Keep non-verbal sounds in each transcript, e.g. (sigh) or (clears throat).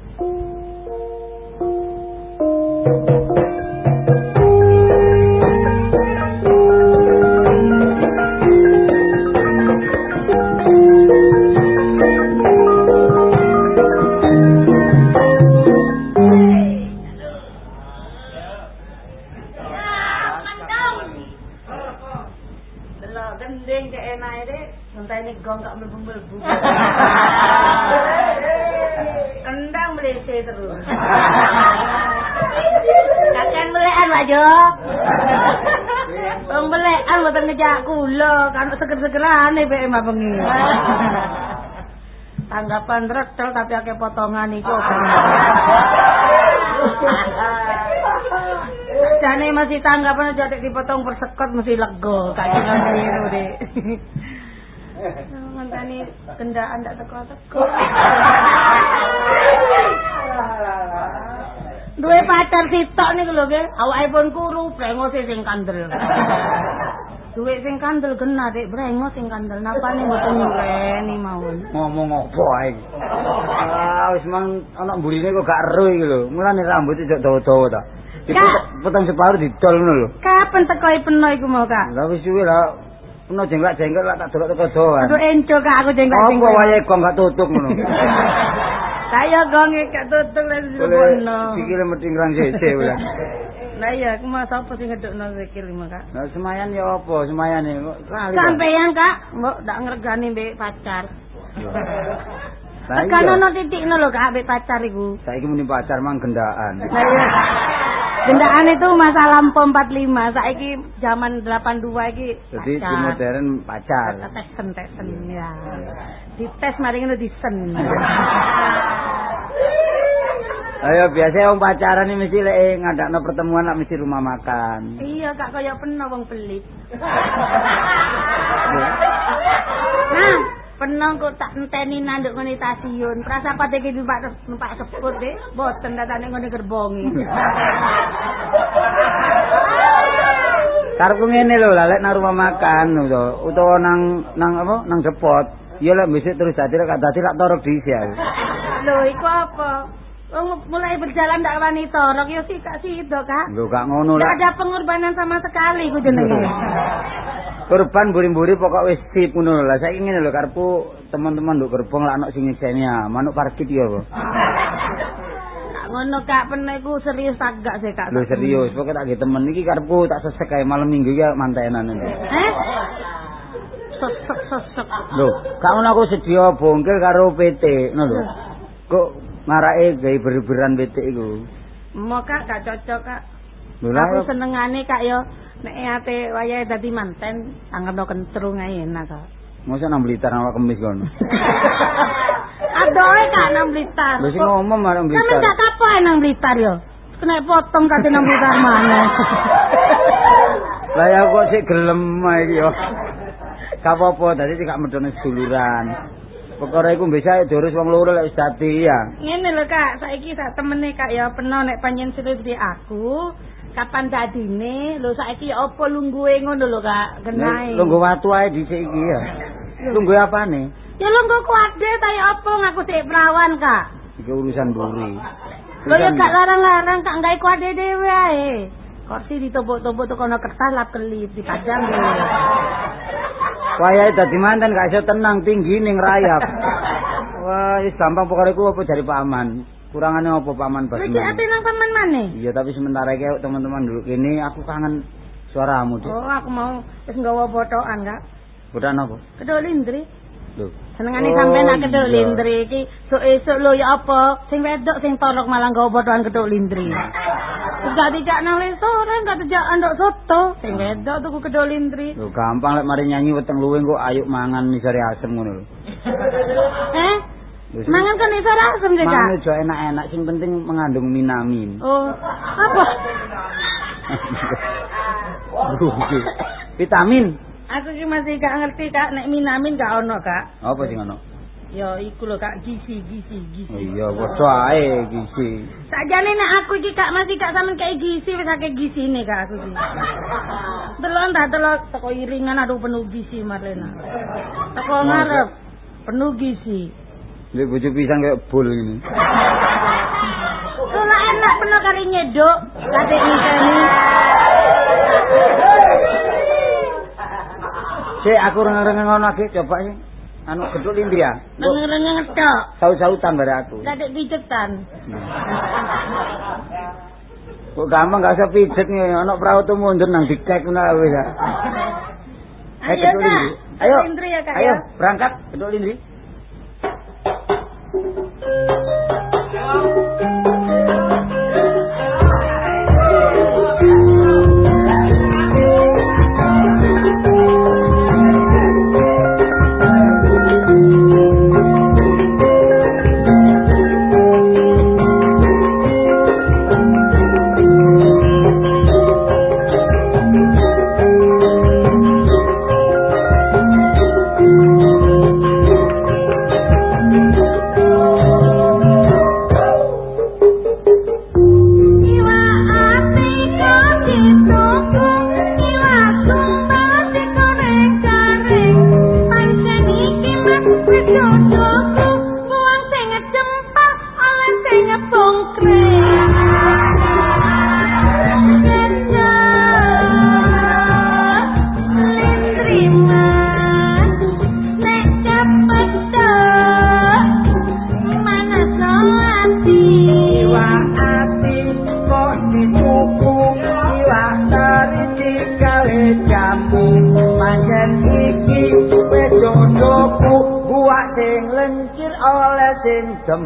mah Tanggapan retel tapi akeh potongan iku. Jane masih tanggapan aja dipotong persekot mesti lega. Kayak ngono deh. Ngenteni kendaan ndak teko-teko. (laughs) Duwe pacar sitok niku lho nggih. Awake pun kuru, brengose sing kandel. (laughs) duit sing kandel kena dik brengos sing kandel. Napane mboten nyureni mawon? Ngomong apa ae? Ah wis mang ana mburine kok gak ero iki lho. Mulane rambut cocok dawa-dawa ta. Dipotong separuh didol ngono lho. Kapan teko peno iku mau kak? Lha wis suwe lah. Peno jenglak-jengkel lak tak delok teko dawa. Aduh enco kak aku jenglak-jengkel apa wae kok gak tutup ngono? Saya gong gak tutup lagi peno sikile mesti ngrang sese ulah Lah iya, aku mau sapa sing ngedukno zikir lima, Kak? Lah semayan ya apa? Semayan e kok lali. Sampeyan, Kak, mbok ndak ngregani mbek pacar. (laughs) Tekan ono titikno lho, Kak, mbek pacar iku. Saiki muni pacar mang gendaan. Lah iya. Gendaan itu masa lampau 45, saiki zaman 82 iki. Jadi di modern pacar. Tesen tesen ya. Dites mari ngono disen. (laughs) Ayo biasa wong pacaran iki mesti lek ngadakno pertemuan nak mesti rumah makan. Iya, Kak, kaya peno wong pelit. nah, peno kok tak enteni nanduk ngene stasiun. Prasapat iki numpak numpak seput deh, boten datane ngene gerbongi. Karepku ngene lho, lek nang rumah makan utawa nang nang apa? Nang depot. Ya lek besok terus dadi lek dadi lak torok aku. Lho, iku apa? Oh, mulai berjalan ndak wani torok yo sih Kak Sido, Kak. Lho, gak ngono lah. ada pengorbanan sama sekali ku jenenge. Korban buri-buri pokok wis sip ngono. Lah saiki ngene lho karepku teman-teman nduk gerbong lak ana sing nyekseni manuk parkit yo ngono Kak peneku serius tak gak sih Kak. Lho serius, pokoke tak temen iki karepku tak sesek kae malam minggu ya mantenan ini. Eh? Sesek sesek. Lho, gak ngono aku sedia bongkel karo PT, ngono lho. Kok marake gawe berberan wetik iku. Mo kak gak cocok kak. Lho aku senengane kak yo nek ate wayahe dadi manten anggapno kentrung ae enak kak. Mosok nang blitar awak kemis kono. (laughs) Adoe kak nang blitar. Wis ngomong marang blitar. Sampe gak kapo nang blitar yo. Kena potong kate nang blitar mana. (laughs) Lah ya kok sik gelem iki yo. Gak apa-apa, dadi gak medhone seduluran. Perkara iku bisa diurus wong loro lek wis dadi ya. Ngene lho Kak, saiki sak temene Kak ya peno nek panjen di aku. Kapan dadine? Lho saiki apa lungguhe ngono lho Kak, genahe. Lungguh watu ae dhisik iki ya. Lungguh apane? Ya lungguh kuade ta ya apa ngaku sik perawan Kak. Iki urusan buri. Lho ya gak larang-larang Kak gawe kuade dhewe ae. Kursi ditobok-tobok tuh kono kertas lap kelip dipajang deh. Wayahe dadi manten gak iso tenang tinggi ning rayap. (laughs) Wah, wis gampang pokoke ku apa dari paman. Kurangane apa paman bas. Lagi ate nang paman maneh? Iya, tapi sementara iki teman-teman dulu kene aku kangen suaramu, Dik. Oh, aku mau wis nggawa botokan, Kak. Botokan apa? Kedol indri. Lho. Senengane oh, sampean nak kedok lindri iki, sok esuk lho ya apa? Sing wedok sing tolok malah nggawa botokan kedok lindri. Enggak dijak nang restoran, enggak dijak andok soto. Sing wedok tuku kedol lindri. Lho gampang lek mari nyanyi weteng luwih kok ayo mangan misare asem ngono lho. (laughs) eh? Mangan kan iso asem jek. Mangan jo enak-enak, sing penting mengandung minamin. Oh, apa? (laughs) Vitamin. Aku ki masih gak ngerti Kak, nek minamin gak ono Kak. Apa sing ono? Ya iku lho Kak, gizi gizi gizi. Oh iya, bodo ae gizi. Sajane nek aku iki Kak masih gak sampean kayak gizi wis akeh gizine Kak aku iki. Delon dah telok teko iringan aduh penuh gizi Marlena. Teko ngarep penuh gizi. Ini bujuk pisang kayak bol ngene. Kalau enak penuh kali nyedok, kata ini. Cek aku rengeng ngono iki coba iki. Anu gedhuk lindri ya. Rengeng ngetok. Sau-sautan bare aku. Dadek pijetan. Hmm. Kok gampang gak usah pijet nih, anak perahu tuh mundur nang dicek nang wis. Eh, ayo, ayo, lindri. ya, kak, ayo, berangkat, duduk lindri. Adintam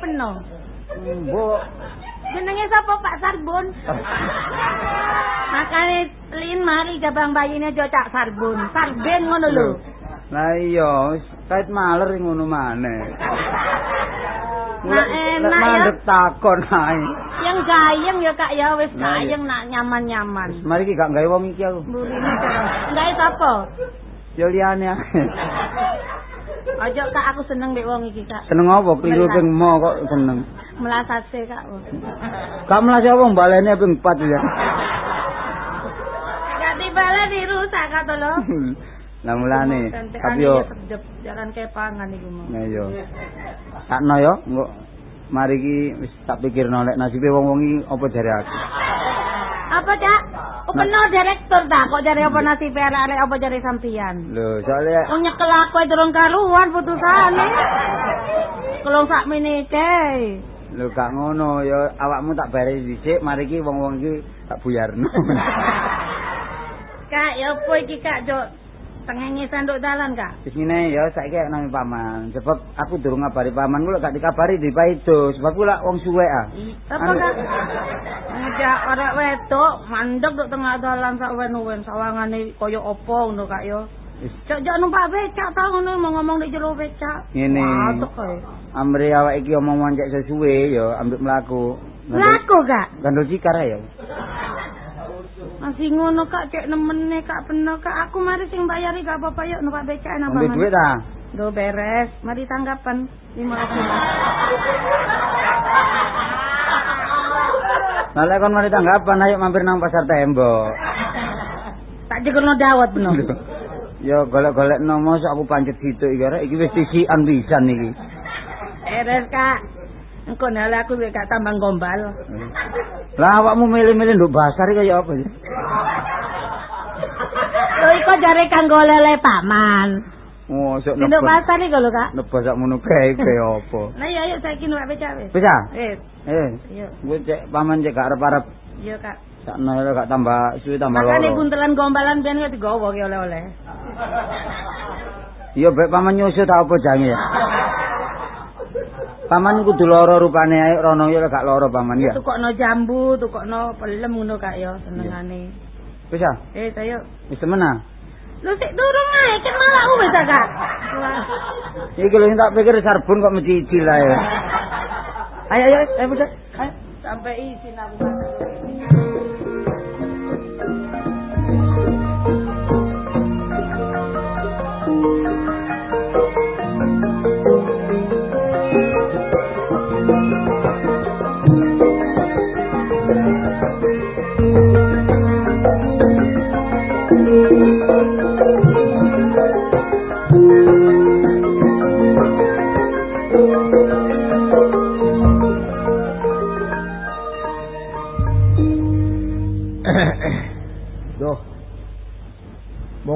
peno. mbok Jenenge sapa Pak Sarbon? (laughs) Makane lin mari jabang bayine aja cak Sarbon. Sarben ngono lho. Lah iya, kait maler ngono maneh. Nah, enak. Mandek takon ae. Yang gayeng ya Kak ya wis Nah, gayeng nak nyaman-nyaman. Mari iki gak gawe wong iki aku. Burine Enggak sapa? Yo liyane (laughs) Aja Kak aku seneng mbek wong iki Kak. Seneng apa kliru ping mo kok seneng. Melasase Kak. Gak melase apa balene ping 4 ya. Gak dibala dirusak kata lo. Lah mulane tapi yo jalan kepangan iku mau. Nah yo. Sakno yo, engko mari iki wis tak pikirno lek nasibe wong-wong iki apa jare aku. Apa Cak? Bener direktur ta kok jare apa nasib arek-arek apa jare sampean? Lho, soalnya Oh nyekel aku durung karuan putusane. Kalau sak menike. lho gak ngono ya awakmu tak bare dhisik mari iki wong-wong iki tak buyarno. (laughs) Kak, ya apa iki Kak, Jok? Tengenge sanduk dalan, Kak. Wis ngene ya saiki nang paman. Sebab aku durung ngabari paman kula gak dikabari di paido sebab kula wong suwe ah. Apa Kak? Ngejak arek wedok mandek dok tengah dalan sak wen-wen sawangane kaya apa ngono Kak ya. Wis Cok jok numpak becak ta ngono mau ngomong di jero becak. ngene. Matuk kae. Amri awak iki omong cek sesuwe ya ambek mlaku. Laku, Kak. Gandul cikar ae ya. Masih ngono Kak, cek nemene Kak bener Kak. Aku mari sing bayari gak apa-apa yuk numpak becak napa Ambil duit ta? Do beres, mari tanggapan 50. Nah, lek kon mari tanggapan ayo mampir nang pasar tembok. Tak jegelno dawet bener. Ya golek-golek nomo sok aku pancet iki arek iki wis tisian pisan iki. Beres Kak. Engko nale aku wis gak tambang gombal. Lah awakmu milih-milih nduk basar iki kaya apa sih? Lho iku jare kanggo lele paman. Oh, sok Nduk pasar iki lho Kak. Nebas sak mono kae kaya apa? Nah iya ayo saiki numpak becak wis. Bisa? Wis. Eh, Iya. gue cek paman cek gak arep-arep Iya Kak. sakno ya gak tambah suwi tambah Makane loro. buntelan gombalan biyen ya digowo ki oleh-oleh. Iya, baik paman nyusu ta apa jange ya? Paman kudu loro rupane ae rono ya gak loro paman ya. Tukokno jambu, tukokno pelem ngono Kak ya senengane. Wis ah, Eh ayo. wis temen ah. Lu sik durung ae malah wis ah, Kak. Wah. Iki lho tak pikir sarbun kok mecicil ae. Ayo ayo ayo bos. Ayo. Sampai izin aku. Duh.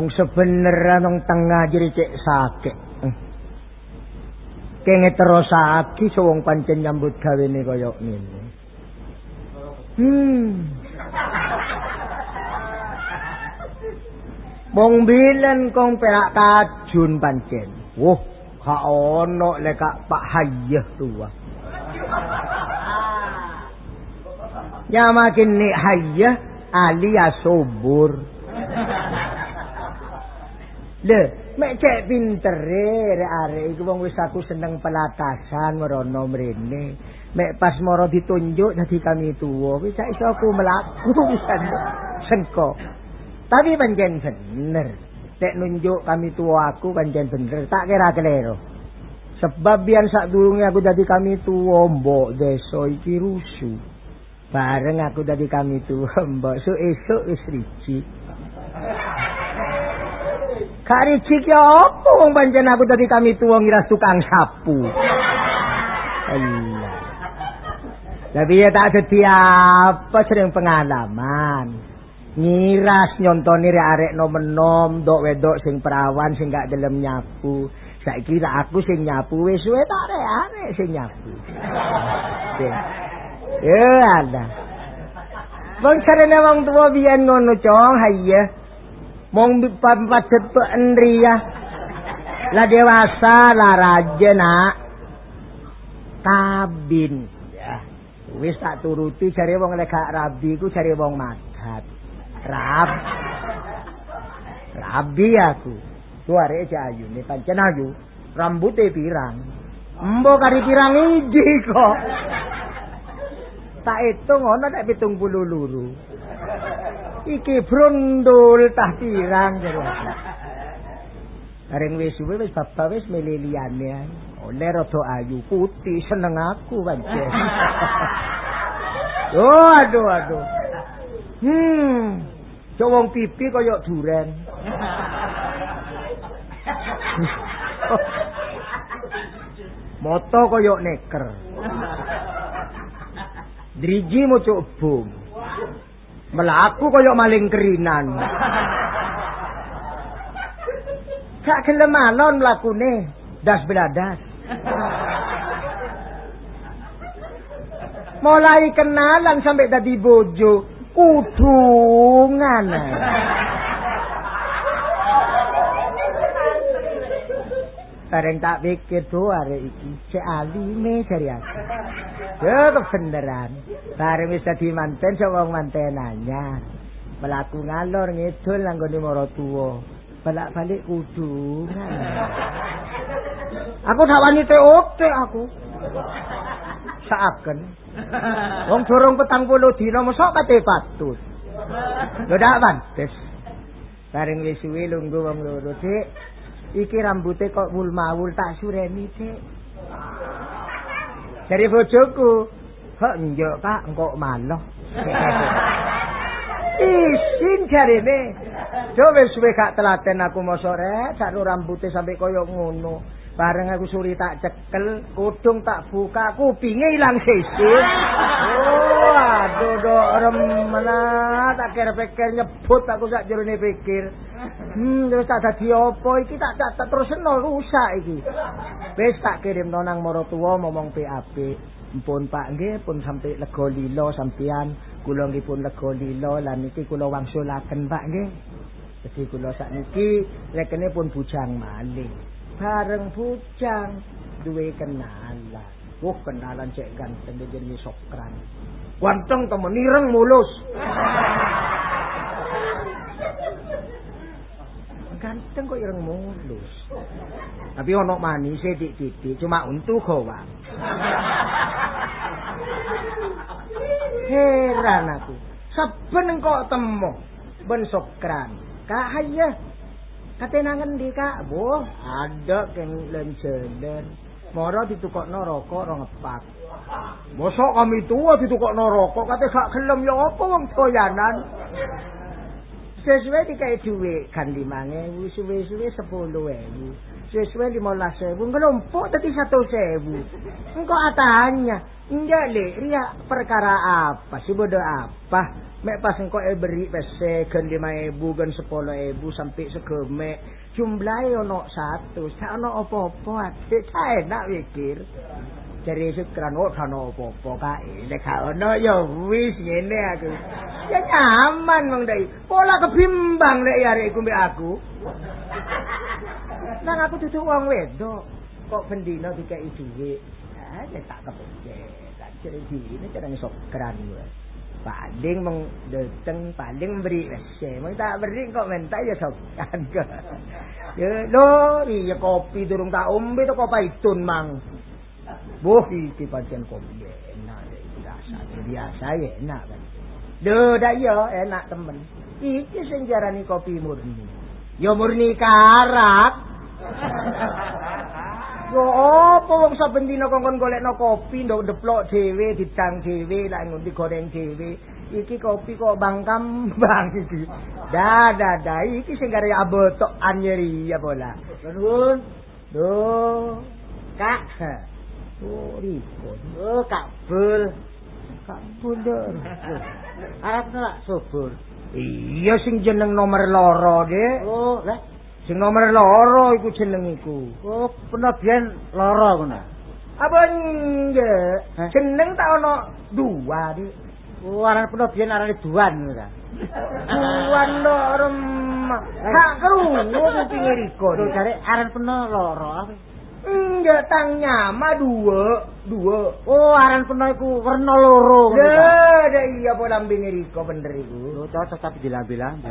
Wong sebener nang tengah jeri cek sakit. Kenge terus aki so wong pancen nyambut gawene kaya ngene. Hmm. Wong bilen kong perak kajun pancen. Wuh, ka ono lek Kak Pak Hayyah tua. Ya makin ni Hayyah alias subur. Le, mek cek pintere rek arek iku wong wis aku seneng pelatasan merono mrene. Mek pas moro ditunjuk dadi kami tuwa, wis iso aku mlaku (laughs) pisan. Sengko. Tapi pancen bener. Nek nunjuk kami tua aku pancen bener, tak kira kelero. Sebab biyen sak durunge aku dadi kami tuwa mbok desa iki rusuh. Bareng aku dadi kami tuwa (laughs) mbok so esuk wis riji. Kak riji ki apa wong pancen aku dadi kami tuwa ngira tukang sapu. Allah. Tapi ya tak dadi apa sering pengalaman. Ngiras nyontoni rek arek nom-nom, dok wedok sing perawan sing gak gelem nyapu. Saiki tak aku sing nyapu wis suwe tak arek sing nyapu. Ya ada. Wong sarene wong tuwa biyen ngono, Cong, haiya. Mong pancet pe ya. Lah dewasa lah raja nak. Kabin. Ya. Wis tak turuti jare wong lek gak rabi ku jare wong madat. Rab. Rabi aku. Tu arek ayune pancen ayu. Rambute pirang. Embo kari pirang iki kok. Tak hitung ana nek 70 luru. Iki brondol tah pirang jare. Areng wis suwe wis bapak wis meliliane. Oleh rada ayu putih seneng aku pancen. (laughs) oh aduh aduh. Hmm. Cowong pipi kaya duren. (laughs) Moto kaya neker. (laughs) Driji mucuk bom. Melaku kaya maling kerinan. Gak gelem alon mlakune, das beladas. Mulai kenalan sampai dadi bojo, kudungan. Bareng tak pikir tuh hari iki, cek aline jari aku. Ya kebeneran. Bareng wis dadi manten sapa wong mantenanya. Melaku ngalor ngidul langgone mara tuwa. Balak-balik kudu. aku sak wani teote aku. Saaken. Wong durung petang puluh dina mosok kate patut. Lho dak pantes. Bareng wis suwe lungguh wong loro, Dik. Iki rambute kok wul-mawul tak sureni, Dik. Dari bojoku. Kok njok kak, engkok maloh. (laughs) Isin jarene. Jo wis suwe gak telaten aku mosok rek, sak rambute sampe koyo ngono. Bareng aku suri tak cekel, kudung tak buka, kupinge ilang sisir. Oh, aduh do remena, tak kira pikir nyebut aku sak jerone pikir. Hmm, terus tak dadi apa iki tak tak terus eno rusak iki. Wis tak kirim nang maratuwa ngomong PAP. Mpun Pak nggih pun sampai lega lilo kula nggih pun lega lilo lan iki kula wangsulaken Pak nggih. Jadi kula sakniki rekene pun bujang malih. Bareng bujang duwe kenalan. Wah, kenalan cek ganteng jenenge Sokran. Ganteng temen ireng mulus. ganteng kok ireng mulus. Tapi ono manis dik-dik, cuma untuk kok, Pak. Heran aku. Seben kok temu ben Sokran. Kahaya Kate nang endi, Kak? Boh, ada keng lencelen. Moro ditukokno rokok ora ngepak. Mosok kami tua ditukokno rokok kate gak gelem ya apa wong doyanan. Sesuai dikai duit kan lima ngewu, suwe-suwe sepuluh ewu. Sesuai lima belas ewu, ngelompok tadi satu sewu. Engkau atanya, enggak le, ria perkara apa, si bodoh apa? Mek pas engko e beri pese gen 5000 gen 10000 sampai segemek jumlahe ono 100 sak ono apa-apa ate enak mikir jare sekran ora oh, ono apa-apa kae. Nek ono ya wis ngene aku. Ya nyaman wong dai pola kebimbang nek arek iku mbek aku. Nang aku duduk wong wedok kok bendina dikeki dhuwit? Ah tak kepengin tak jere dine jenenge sok kran paling meng dateng paling beri rese mung tak beri kok minta ya ke ya lo iya kopi durung tak ombe to kopi itun mang buh iki pancen kopi enak biasa biasa ya enak kan. Duh, dah ya, enak temen. Iki sing jarani kopi murni. Ya murni karak. (laughs) Yo apa wong saben dina kongkon golekno kopi ndok deplok dhewe didang dhewe lak ngono digoreng dhewe. Iki kopi kok bangkam bang iki. Da da da iki sing gare abotok anyeri ya bola. Nuwun. Do kak oh ripun oh kak bul kak bul arep nak subur iya sing jeneng nomor loro de oh lah Sing nomor loro iku jeneng iku. Oh, peno biyen lara ngono. Apa nggih? Jeneng tak ono dua, Dik. Oh, aran peno biyen arane duan ngono ta. Duan lo remah. Hak krungu kupinge Riko. Lho Dik. jare aran peno lara. Enggak tang nyama dua, dua. Oh, aran peno iku werna loro ngono ta. Dah, dah iya apa lambinge Riko bener iku. Lho cocok tapi dilambi-lambi.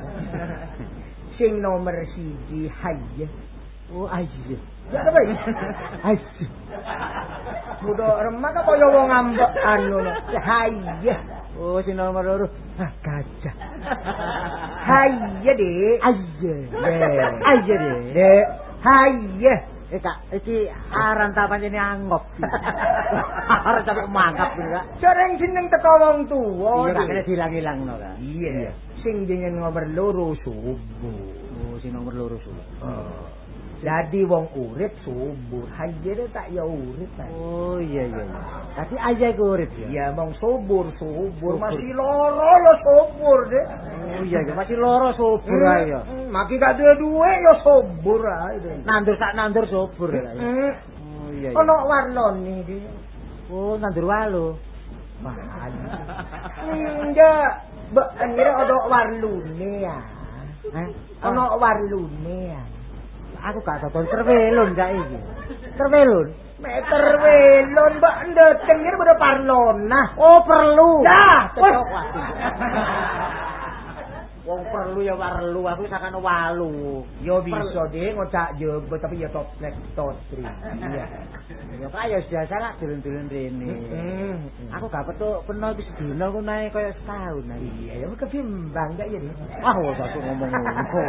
(laughs) Sing nomor siji hayya. Oh, ayo. Ya apa iki? (laughs) Ayo. Budak remah kok kaya wong ngambek anu. Hayya. Oh, si nomor loro. Ah, gajah. Hayya, Dik. Ayo. Dek. Ayo deh. Dek, hayya. Eh iki aran ta pancene angop. (laughs) Arep sampe mangkap iki kak. Jarang jeneng teko wong tuwa. Iya kene dilang-ilangno kak. Iya. Sing jeneng nomor loro subuh. Oh, si nomor loro su. Jadi wong urip subur. Hayya tak ya urip. ta. Oh iya iya. Tapi aja iku urip ya. Iya, wong subur, subur. Masih loro lo subur, Dek. Oh iya iya. masih loro subur ae ya. Maki gak duwe duwe ya subur ae. Nandur sak nandur subur ya. Ya. Hmm. Oh iya iya. Ono warlone Dek. Oh nandur walu. Mahal. Enggak. Mbak ngira ono warlune ya. Eh? Ono warlune ya. Aku gak dodol terwelun kak iki. Terwelun. Meter welon mbak ndeteng ngira pada parlona. Oh perlu. Dah, cocok. Wong perlu ya warlu, aku sakane walu. Yo bisa deh ngocak jebet tapi ya toplek totri. Iya. Ya kaya biasa lah dulun-dulun rene. Aku gak petuk peno iki sedina ku nae kaya setahun. Iya, ya kebimbang gak ya. Wah, wis aku ngomong ngono.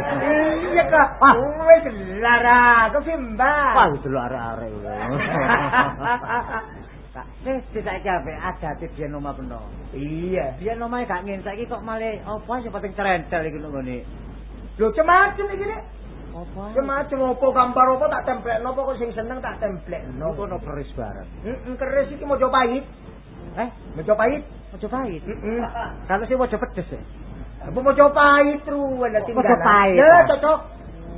Iya kak. Wah. Wes lara kebimbang. Wah, delok arek-arek. (laughs) Kak, wis saiki ape adate biyen omah peno. Iya. Biyen omahe gak ngene, saiki kok malah apa sing penting cerentel iki nggone. Lho cemacem iki deh. Apa? Cemacem opo gambar opo tak templekno opo kok sing seneng tak templekno. Iku ono keris barang. Heeh, keris iki Mojopahit. Eh, Mojopahit. Mojopahit. Heeh. (laughs) Kalau sih Mojo pedes ya. Apa Mojopahit ruwen tinggal. Mojopahit. Ya cocok.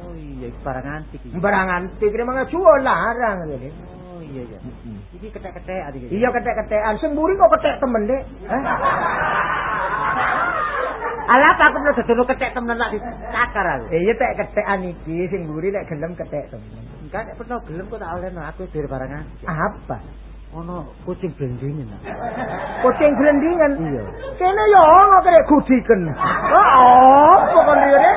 Oh iya, iki barang antik iki. Barang antik kira mangga jual larang ngene. Iya iya. Iki ketek-ketek iki. Iya ketek-ketekan, sing mburi kok ketek temen, Dek. Alah apa aku udah dodol ketek temen lak dicakar aku. Eh, Iya tek ketekan iki sing mburi nek gelem ketek temen. Enggak nek pernah gelem kok tak olehno aku dhewe barang antik. Apa? Ono kucing blendingen. Kucing glendingan. Iya. Kene yo ono kere gudiken. Oh, pokon rene.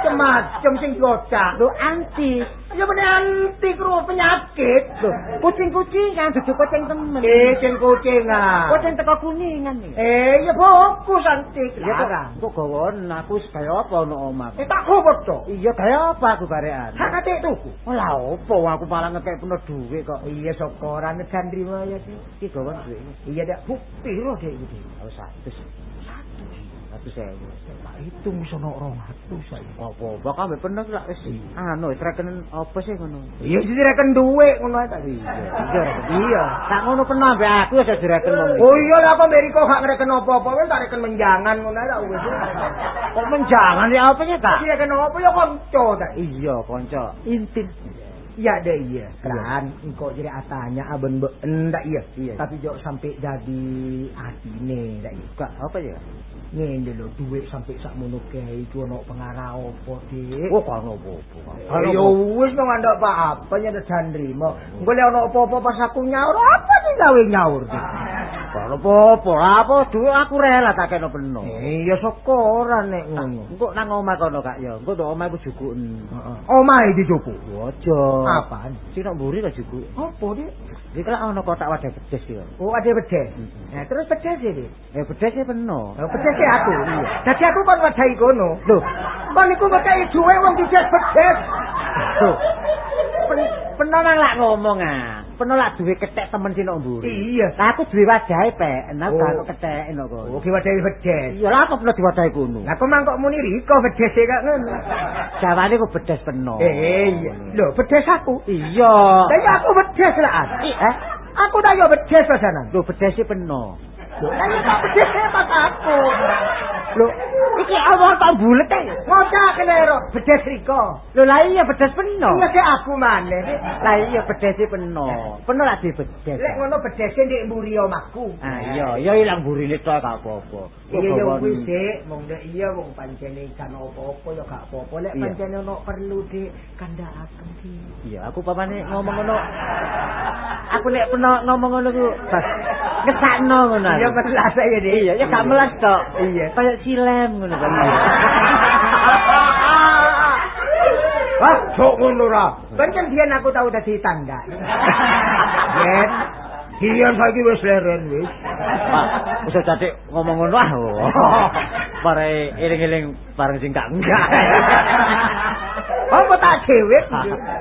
Semacam sing gocak. Lho antik. Ya bener antik ro penyakit. Lho, kucing-kucingan dudu kucing temen. Eh, sing kucing ah. Kucing teko kuningan iki. Eh, ya fokus antik. Iya kok. Larang. Kok gawon aku kaya apa ono omah. Eh, tak kobot to. Iya kaya apa aku barekan. Hak atik tuku. Ora opo aku malah ngekek penuh dhuwit kok. Iya syukuran gandri wae sih. Iki gawon dhuwit. Iya dak bukti lho dek iki. Satu. Satu. Satu sewu. Tak hitung sono 200 saya. Apa-apa kan mbek penuh lak wis. Anu wis rekenen apa sih ngono. Iya sih direken duwe ngono ae tadi. Iya. Iya. Tak ngono penuh mbek aku wis direken wong. Oh iya kok Amerika gak ngereken apa-apa wis tak reken menjangan ngono ae tak wis. Kok menjangan ya apa ya, Kak? Direken apa ya kanca tak. Iya, kanca. Intin. Iya deh iya. Kan engko jadi atanya aben be ndak iya. Iya. Tapi jok sampai jadi atine ndak iya. Kak, apa ya? Ngene lho duit sampai sakmono kae iku ono pengarah apa, Dik? Oh, kan apa-apa. Eh, Ya wis nang ndak apa-apa nyada dandrimo. Engko lek ono apa-apa pas aku nyaur, apa sih gawe nyaur? Dik? Kalau apa-apa, apa duit aku rela tak kena penuh. Eh, ya syukuran nek ngono. Engko nang omah kono Kak ya. Engko ndok omah iku jukuken. Heeh. Omahe dijopo. Aja. Apaan? Sing nak mburi ta juku. Apa, Dik? Iki kan ana kotak wadah pedes iki. Oh, ada bedes. Nah, terus bedes ya, Dik? Eh pedes e penuh. Oh, bedes ya aku. Dadi aku kon wadahi kono. Loh, Kon niku wekai duwe wong dijes bedes. loh. Pen- Penuh nang lak ngomong ah. Penuh lak duwe ketek temen sing nak mburi. Iya. Lah aku duwe wadahe pek, enak Oh. karo ketek enak kok. Oh, diwadahi bedes. Iya lah apa penuh diwadahi kono. Lah kok mangkok muni Riko bedes e kok ngono. Jawane kok bedes penuh. Eh, iya. Lho, bedes aku. Iya. Lah ya aku bedes lah. Eh, Aku tak yo bedes pasanan. lho bedes e penuh. Kan iki pedes pas aku. Lho, iki awak tak bulet e. Ngocak kelero, pedes riko. Lho lah iya pedes peno. Iya sik aku maneh. Lah iya pedese peno. Peno lak dibedes. Lek ngono pedese ndek mburi omahku. Ah iya, iya ilang burine tok gak apa-apa. Iya ya wis Dik, mong nek iya wong pancene kan apa-apa ya gak apa-apa. Lek pancene ono perlu Dik, kandhakaken Dik. Iya, aku papane ngomong ngono. (laughs) Aku nek peno ngomong ngono ku bas ngesakno ngono. Iya melas ya Dik. Iya, ya gak melas tok. Iya. Kayak silem ngono kan. (laughs) Wah, sok ngono ra. Pancen biyen aku tau dadi tangga. Yen Biyen saiki wis leren wis. Pak, wis dadi ngomong ngono ah. (laughs) Pare eling-eling bareng sing gak enggak. Apa tak dhewe?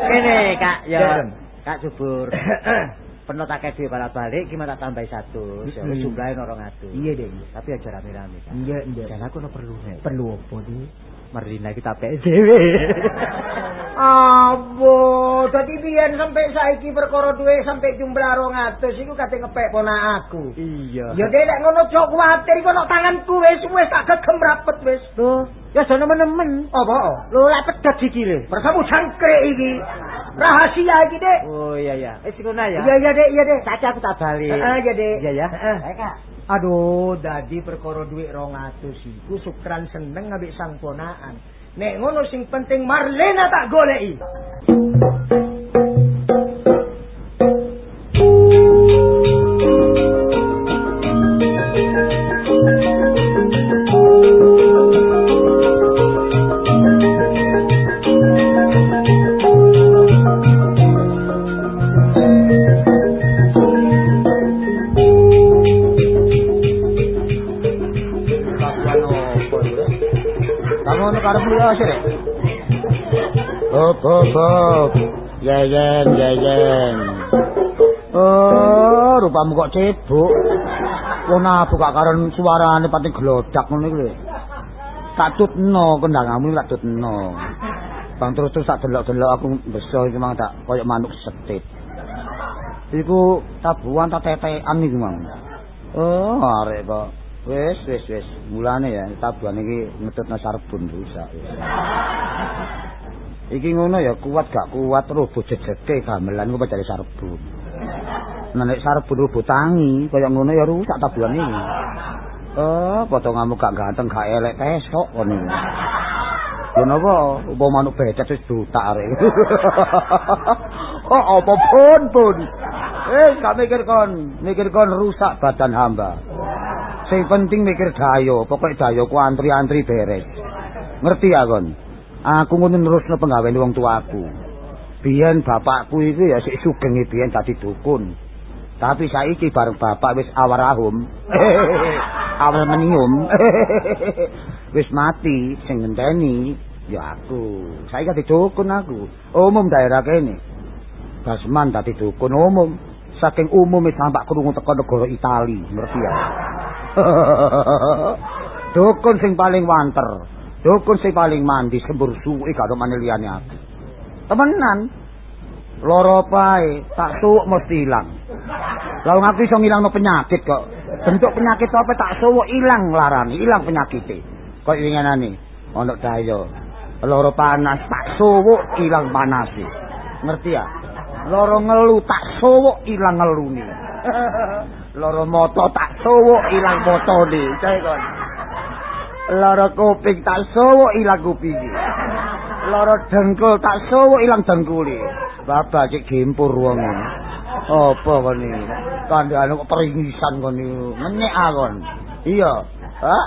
Kene, Kak, ya. Kak Subur. (laughs) Penuh tak kayak duit balik gimana tambahi satu. Hmm. jumlahnya orang. Iya deh. Tapi aja rame-rame. Iya, iya. Dan aku no perlu nih. Perlu apa Dik? Merina kita PSDW. (laughs) Abo, dadi biyen sampai saiki perkara duwe sampai jumlah 200 iku kate ngepek ponak aku. iya. Ya dek lek ngono cok kuwatir iku nok tanganku wis wis tak gegem rapet wis. Tuh, ya sono nemen Apa? Lo lah pedet sikile. Persamu jangkrik iki. Rahasia iki, Dek. Oh iya iya. Eh ngono ya. Iya iya, Dek, iya, Dek. Saiki aku tak balik. Heeh, iya, Dek. Iya ya. Heeh. Aduh, dadi perkara dhuwit 200 iku sukran seneng ngambek sang ponaan. Nek ngono sing penting Marlena tak goleki. Hop. Yeyen yeyen. Oh, rupamu kok cebuk. Wong nabu gak karen suarane pati glodak ngono iki lho. Tak tutno kendangamu tak tutno. Bang terus-terus tak delok-delok aku beso iki mang tak koyo manuk setit. Iku tabuhan tak tetekan iki mang. Oh, arek kok. Wis, wis, wis. Mulane ya tabuhan iki ngetutna sarbun rusak. Iki ngono ya kuat gak kuat robo jejeke gamelan kok dari sarbun. Nek sarbun robo tangi kaya ngono ya rusak tabuhan iki. Oh, potonganmu gak ganteng gak elek pesok kon iki. Ya napa apa manuk becet wis dutak arek. (laughs) oh, apa pun pun. Eh, gak mikir kon, mikir kon rusak badan hamba. Sing penting mikir dayo, pokok dayoku antri-antri beres. Ngerti ya kon? Aku ngono nerusno penggawean wong tuaku. Biyen bapakku iku ya sik sugeng biyen dadi dukun. Tapi saiki bareng bapak wis awarahum. (laughs) Awal menium. (laughs) wis mati sing ngenteni ya aku. Saiki dadi dukun aku. Umum daerah kene. Basman dadi dukun umum. Saking umum wis krungu teko negara Itali, ngerti ya. (laughs) dukun sing paling wanter. Dukun sing paling mandi sembur suwe karo maneh liyane aku. Temenan. Loro pae, tak suwuk mesti ilang. Lah wong aku iso ngilangno penyakit kok. Bentuk penyakit apa tak suwuk ilang larane, ilang penyakite. Kok winginane ana daya. Loro panas tak suwuk ilang panase. Ngerti ya? Loro ngelu tak suwuk ilang ngelune. (laughs) Loro moto tak suwuk ilang motone. Cek kon. Loro kuping tak suwuk ilang kupinge. Loro dengkul tak suwuk ilang dengkule. Bapak cek gempur wong. Apa kon iki? Kandhane kok peringisan kon iki. Menyek akon. Iya. Hah?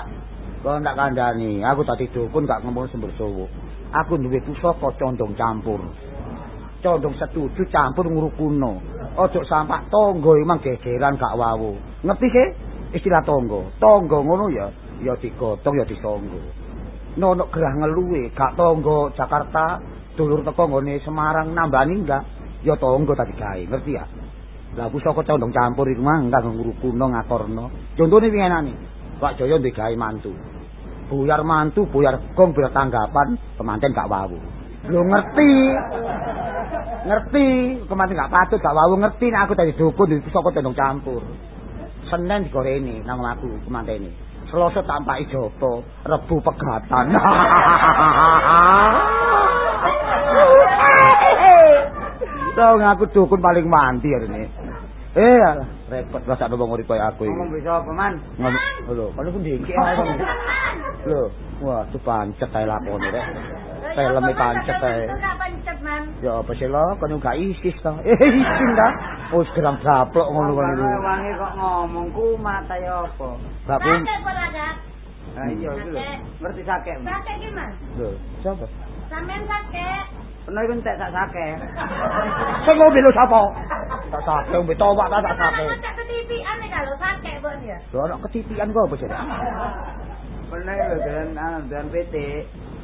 Kon tak kandhani, aku tadi dukun gak ngomong sumber suwuk. Aku duwe pusaka condong campur. Condong setuju campur ngurukuno. Ojo sampak tonggo emang gegeran gak wawu. Ngerti sih? Istilah tonggo. Tonggo ngono ya, ya digotong ya disonggo. Nono gerah ngeluwe, gak tonggo Jakarta, dulur teko nggone Semarang nambani enggak? Ya tonggo tadi gawe, ngerti ya? Lah pusaka condong campur iku mah enggak ngurukuno ngatorno. Contone wingenane, Pak Jaya ndek gawe mantu. Buyar mantu, buyar gong, buyar tanggapan, kemanten gak wawu. Lho ngerti. Ngerti, kemanten gak patut gak wawu ngerti nek aku dadi dukun di pusaka condong campur. Senin digoreni nang laku kemantene. Selasa tampaki jopo, Rebu pegatan. Tau ngaku dukun paling mandi hari ini. Eh, alah, repot lah wong urip kaya aku iki. Ngomong bisa apa, Man? Ngomong, lho, ndengke ae kamu. Lho, wah, tu pancet ae lakone rek. Pancet ae. Enggak pancet, Man. Ya apa sih lo, kan gak isis to. Eh, isin ta. Oh, gerang gaplok ngono. Wangi kok ngomong kumat ayo apa? Gak pun. Sakit kok lagat. Nah iya iki lho. Ngerti sakit. Man? Sakit ki, Man. Lho, sapa? Sampeyan sakit. Pernah iku entek sak sakit. (laughs) Sing ngombe lho sapa? Tak sate ngombe towak ta tak sate. Sakit ketipian nih kalau sakit kok dia. Lho ana ketipian kok apa sih? Pernah lho dan dan PT.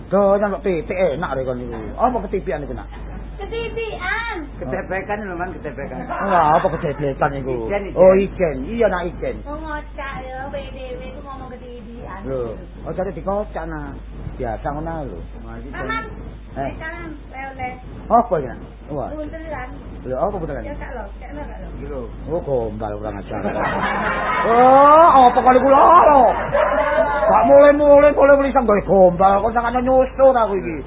Do nyampe titik enak rek kon niku. Apa ketipian iku nak? Ketipian. Ketepekan lho Man, ketepekan. Wah, apa kejebletan iku? Oh, ijen. Iya nak ijen. Mau ngocak ya, BDW itu ngomong ketipian. Lho, oh jadi dikocak nah. Biasa ngono lho. Paman, Eh. sekarang lele. Apa ya? Wah, Buntelan. lho apa beneran? Ya kak kak kak lo. Iki lho. Oh, gombal kurang ajar. (laughs) Oh, apa kali kula lho? Gak mulai-mulai mulai mulai sang gawe gombal kok sangat nyusut aku iki.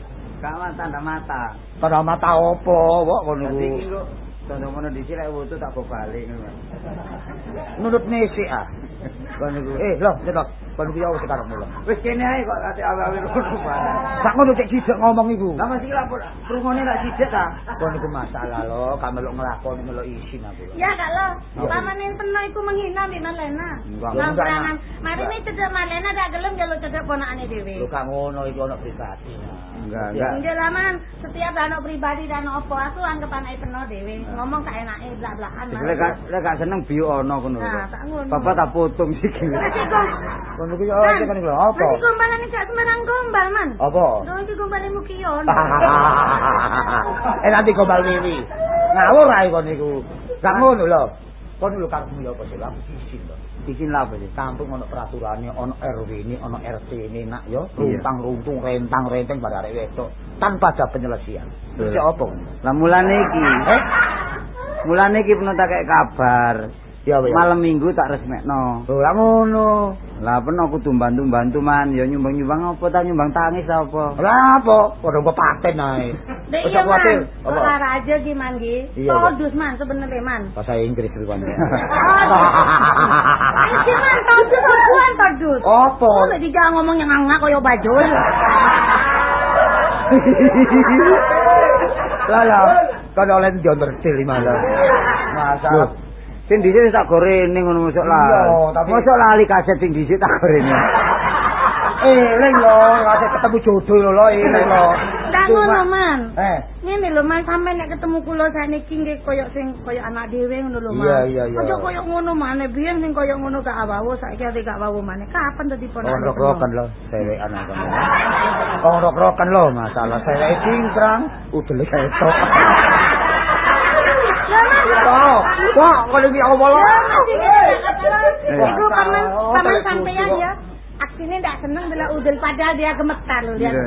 Kawan tanda mata. Pada mata opo, kok ngono iki tanda dhisik lek wutu tak ngono. Nurut nesik ah. Niku. Eh, lho, cetok. Kon niku ya wis karep mulo. Wis kene ae kok ate awe-awe ngono barang. Sak ngono cek dijak ngomong iku. Lah mesti lapor krungone lak sithik ta. Kon niku masalah lho, gak melok nglakoni melok isin aku. lho. Ya kak lo, Iya. paman yang pernah iku menghina di Malena. Enggak, Lah enggak. Mari ini cedek Malena dak gelem jaluk cedek ponakane dhewe. Lho gak ngono iku ana pribadi. Enggak, enggak. Enggak lah man, setiap anak pribadi dan opo aku anggap anak penuh dewe. Ngomong tak enake blak-blakan lek gak seneng biu ono ngono. Nah, tak ngono. Bapak tak potong sikil. Kok. Kon niku ya lho, apa? Gombalan iki gak sembarang gombal man. Apa? Dong iki gombale mukion. (laughs) eh nanti gombal wiwi. Ngawur ae kon niku. Gak ngono lho. Kon lho karepmu ya apa sih? Lah isin lho. Isin lah apa sih? Kampung ono peraturane, ono RW ini, ono RT ini nak yo. Runtang runtung, rentang renteng pada arek wedok tanpa ada penyelesaian. Ya apa? Lah mulane iki. Eh? Mulane iki pernah tak kayak kabar. Ya apa ya? Malam Minggu tak resmekno. Oh, lah ngono. Lah pernah aku tuh bantu-bantu man, ya nyumbang-nyumbang apa ta nyumbang tangis ta apa? Lah apa? Padha paten ae. Wis iya kuwatir. man, Apa? olahraga gimana gi? Iya, Mbak. Todus man sebenarnya man. Bahasa Inggris rupanya. (laughs) Ayo sih man, todus apaan todus? Apa? Oh, lagi jangan ngomong yang ngangak kaya bajul. (laughs) Lah lah, kan oleh onderdil iki malah. Masa Sing dhisik tak gorene ngono mosok lah. Iya, tapi- mosok lali kaset sing dhisik tak gorene. (laughs) eling lho, ngasih ketemu jodoh lho lho eling lho. Ndak ngono man. Eh, Ngene lho man, sampe nek ketemu kula saniki nggih koyo sing koyo anak dhewe ngono lho man. Iya, iya, iya. Aja koyo ngono maneh, biyen sing koyo ngono gak awawu, saiki ate gak awawu maneh. Kapan dadi oh, ponakane? rok-rokan lho, sewekan aku. Oh, rok-rokan lho, masalah sewek cingkrang, udel ketok. Oh, (laughs) kok kalau iki aku bolong. Iku paman Oh, paman telek sampeyan kudu kok. ya. Aksine ndak seneng delok udel padahal dia gemetar lho dia. Iya.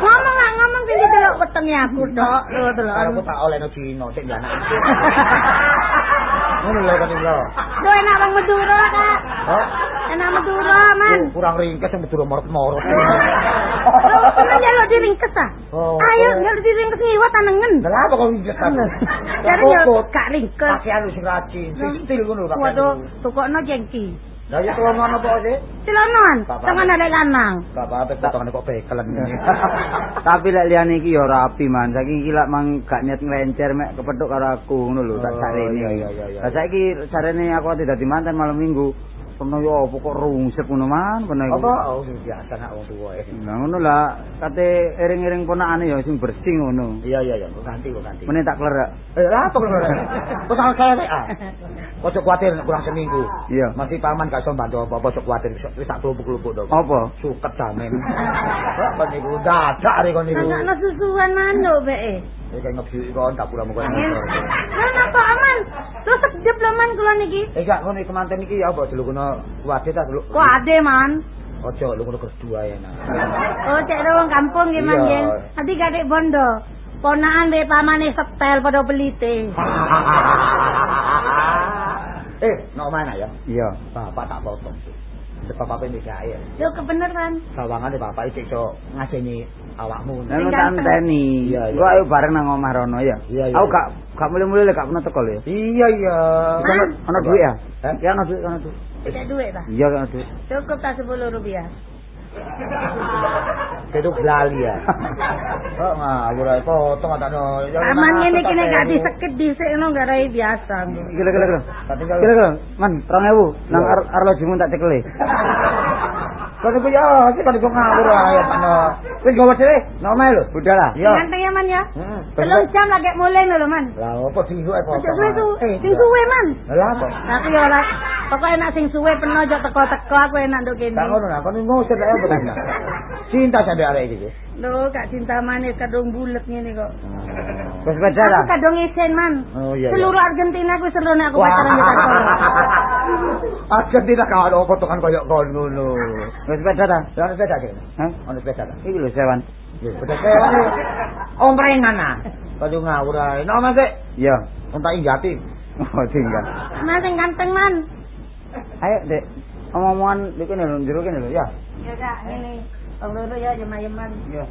Ngomong nggak ngomong sing delok wetenge aku. Lho delok. Aku tak oleh no Cina, di anak. (laughs) Ngono lho kan lho. Duh enak bang Madura kak. Hah? Enak Madura man. Oh, kurang ringkes yang betul morot-morot. (laughs) Kan jaluk diringkes ah. Oh, Ayo jaluk diringkes ngiwat tanengen. Kenapa kok ringkes aku? Jadi ya gak ringkes. Pakaian lu sing rajin, sing stil ngono pakaian. Waduh, tukokno jengki. Lah ya kelongan apa sih? Celonon, Bapak. tangan ada lanang. Gak apa-apa, potongan kok bekelan (laughs) ngene. Tapi lek liyane iki ya rapi man. Saiki iki lak mang gak niat nglencer mek kepethuk karo aku ngono lho tak Oh, sarene. iya. Lah saiki sarene aku ati dadi mantan malam Minggu. Pernah yo apa kok rungsep ngono man pernah iku. Apa? Oh, sing biasa nak wong tuwa e. Nah ngono lah kate ering-ering ponakane ya sing bersih ngono. Iya iya iya, kok ganti kok ganti. Meneh tak klerak. Eh, lah apa kok? Kok salah saya ah. (laughs) Ojo kuatir nek kurang seminggu. Iya. Masih paman gak iso bantu apa-apa, ojo kuatir wis tak kelupuk-kelupuk to. Apa? Suket jamin. (laughs) Kok kon niku dadak arek kon niku. Nggak susuan manuk be. Iki ngebiu kon tak pura muka. Lah napa aman? Terus sedep lho man kula niki. Eh gak ngono iki kemanten iki ya apa dulu kono kuatir ta dulu. Kok ade man? Ojo lu kono kedua ya nah. Oh, cek wong kampung nggih man nggih. Nanti gadek bondo. Ponakan be pamane setel pada belite. (laughs) Eh, nok mana ya? Iya. Bapak tak potong. Sebab bapak ini kaya. Yo kebeneran. Sawangane bapak iki iso ngaseni awakmu. Tak ganteng. enteni. Iya, iya. Gua ayo bareng nang omah Rono ya. Iya, iya. Aku gak gak mulai-mulai lek gak pernah teko lho ya. Iya iya. Ono ono duit ya? Hah? Ya ono duit, ono duit. Cek duit ta? Iya ono duit. Cukup tak 10 rupiah. (laughs) Itu lali ya. Kok ngawur ae potong tak no. Aman ngene iki nek gak diseket dhisik ngono gak rai biasa. Gila gila gila. Tak tinggal. Gila gila. Man, 2000 nang arlojimu tak cekeli. (laughs) Kok iku ya, iki kan iku ngawur ae no. Wis gowo dhewe, normal lho. Udah lah. Ganteng ya man ya. Heeh. Telung jam lagi mulai lho man. Lah opo sing suwe potong? Ojo suwe su, Eh, sing suwe man. Lah apa? Aku ya ora. Pokoke enak sing suwe peno aja teko-teko aku enak nduk kene. Tak ngono nah, kon ngusir ae Cinta sampe arek iki. Lho, gak cinta manis kadung bulet ngene kok. Wis sepeda Aku lah. kadung isen man. Oh iya. Seluruh Argentina aku seru nek aku pacaran karo. (laughs) Argentina kau ada potongan koyok kon ngono. Wis sepeda ta? Lah ono sepeda iki. Hah? Ono sepeda. ta? Iki lho sewan. Sepeda sewa. Omprengan ah. Kau ngawur ae. Nok Mas. Dik. Iya. Entak injati. (laughs) Oh, tinggal. Man sing ganteng man. Ayo, Dek. Omong-omongan kene lho, jero kene lho, ya. Ya gak ngene. Wong loro ya yeman-yeman. Iya.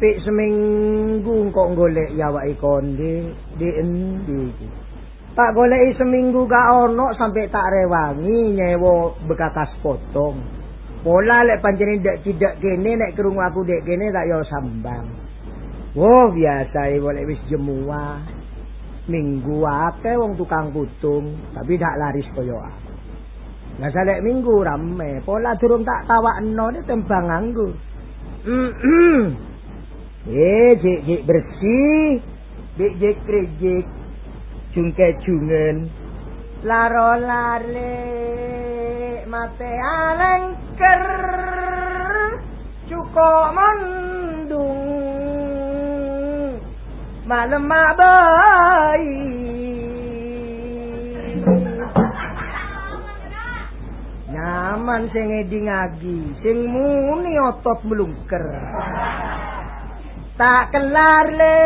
Sampai seminggu kok golek ya wak ikon di di endi iki. Tak golek seminggu gak ono sampai tak rewangi nyewo bekakas potong. Pola lek pancen ndak tidak kene nek krungu aku dek kene tak yo sambang. Wo biasa e boleh wis jemua. Minggu akeh wong tukang putung, tapi dak laris koyo aku. Lah salek minggu rame, pola durung tak tawakno tembang nganggo. (clears throat) eh, jik jik bersih. Jik jik krejik. Jungke jungen. Laro lare mate alengker. Cuko mendung. Malam bayi. Nyaman sing edi ngagi, sing muni otot melungker. Tak kelar le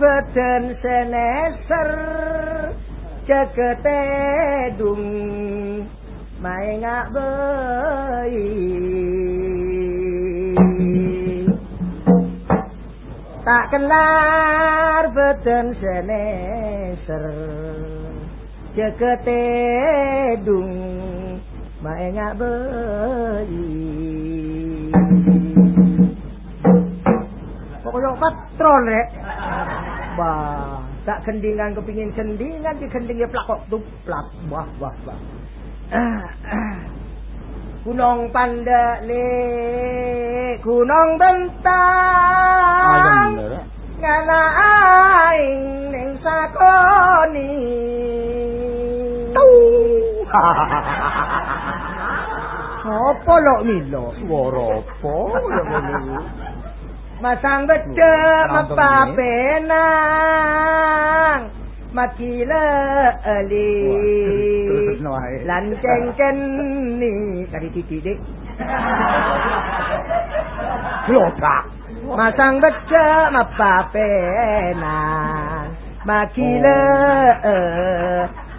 beden seneser cekete dung maengak bayi. Tak kelar beden seneser cekete dung maengak bayi. Pokoknya patrol rek. Wah, tak kendingan kepingin kendingan di kendingnya plakok tuh plak wah wah wah. (clears throat) Gunung Pandale, Gunung Bentang, ngana aing ning sakoni. Apa (laughs) lo milo? Swara (laughs) apa? Ya ngono. Masang becek mapapenang Makila ali Terusno wae. Lanceng keni Dari titik dik Globak. Masang becek mapapenang Makila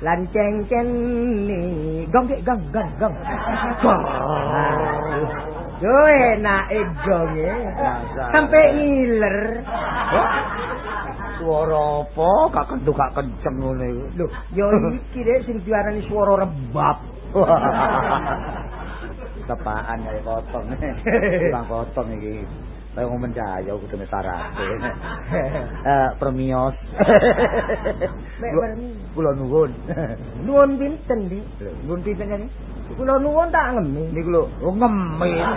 Lanceng keni Gong dik gong gong gong Yo enak e gong e Dasar. Sampai ngiler Suara apa? Gak kentuk gak kenceng ngene iku. Lho, ya iki Dek sing diarani swara rebab. (laughs) Tepaan kaya potong. (laughs) Bang potong iki. Kaya ngomong menjaya kudune sarate. (laughs) Eh, premios. (laughs) Mek permi. Kula nuwun. Nuwun pinten, Dik? Lho, Nuwun pinten ini? Kula nuwun tak ngemi. Niku lho, oh ngemis.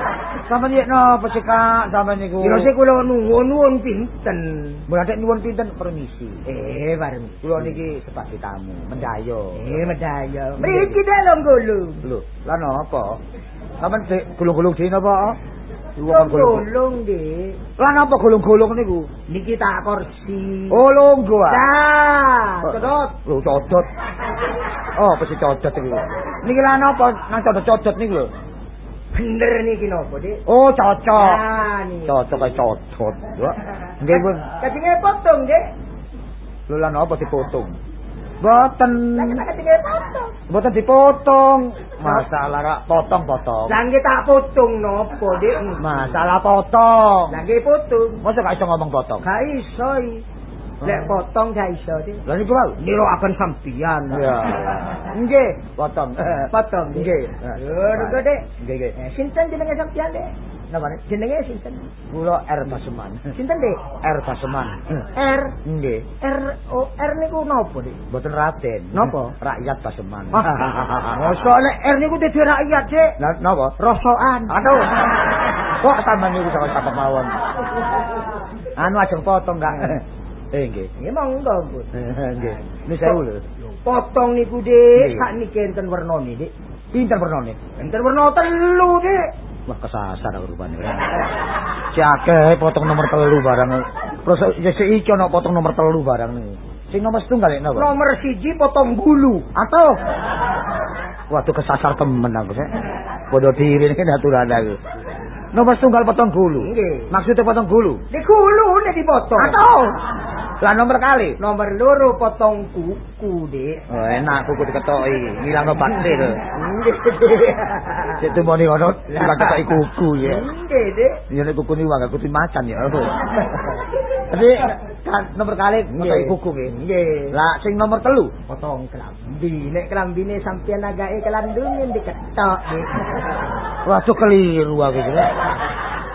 (laughs) Sampeyan yen napa sih Kak? Sampeyan niku. Kira sih kula nuwun nuwun pinten. Berarti nuwun pinten permisi. Eh, permi. Kula niki sebagai tamu, menjaya. Eh, medaya. Mriki Dek longgolo. Lho, lan apa? Sampeyan sik gulung-gulung dina apa? Iku kan gulung. Longgolong, Dik. Lan apa gulung-gulung niku? Niki tak kursi. Oh, longgo ah. Dah, cedot. Lho, codot. Oh, apa sih codot iku? Niki lan apa nang codot-codot niku lho? Bener niki napa, Dik? Oh, cocok. Nah, niki. Cocok kaya codot. Wah. (laughs) Nggih, Bu. Kadinge potong, Dik. Lho lan apa dipotong? Boten. Boten dipotong. Masalah rak potong-potong. Lah nggih tak potong napa, Dik? Masalah potong. Lah nggih potong. Masa gak iso ngomong potong? Gak iso. i. Lek potong gak iso, Dik. Lah niku wae. Nirokaken sampeyan. Ya. Nggih, Potong. potong. Nggih. Niku, Dik. Nggih, nggih. Eh, Sinten jenenge sampeyan, Dik? Napa nek? Jenenge sinten? Kula R Baseman. (laughs) Sinten, Dik? R Baseman. (laughs) R Nggih. R O R niku napa, Dik? Boten Raden. Napa? (laughs) Rakyat Baseman. Mosok lek R niku dadi rakyat, Dik. Lah napa? Rosokan. Aduh. Kok sampean niku sama cakep mawon. Anu ajeng potong Kang. Eh nggih. Nggih monggo, Bu. Nggih. Ini sewu lho. Potong niku, Dik, Nggih. sakniki enten wernane, Dik. Pinten pernone? Enten werna telu, Dik. Wah kesasar aku rupane. Si akeh potong nomor telu barang. Terus ya si ono potong nomor telu barang niku. Sing nomor setunggal ya napa? Nomor siji potong bulu. Atau Waduh kesasar temen aku sih. Bodoh diri ini aturan aku. Nomor setunggal potong gulu. Nggih. Maksudnya potong gulu. Di gulu nek dipotong. Atau lah nomor kali. nomor loro potong kuku, Dik. Oh, enak kuku diketoki, ngilangno bakter. Nggih. Sik tumoni ngono, bukan ketoki kuku ya. Nggih, Dik. Ya nek kuku ni wae kudu macan ya. (laughs) Jadi kan nomor kali ketoki kuku nggih. Nggih. Lah sing nomor telu potong kelambi. Nek kelambine sampeyan agake kelandungin diketok, Dik. Waduh (laughs) keliru aku iki.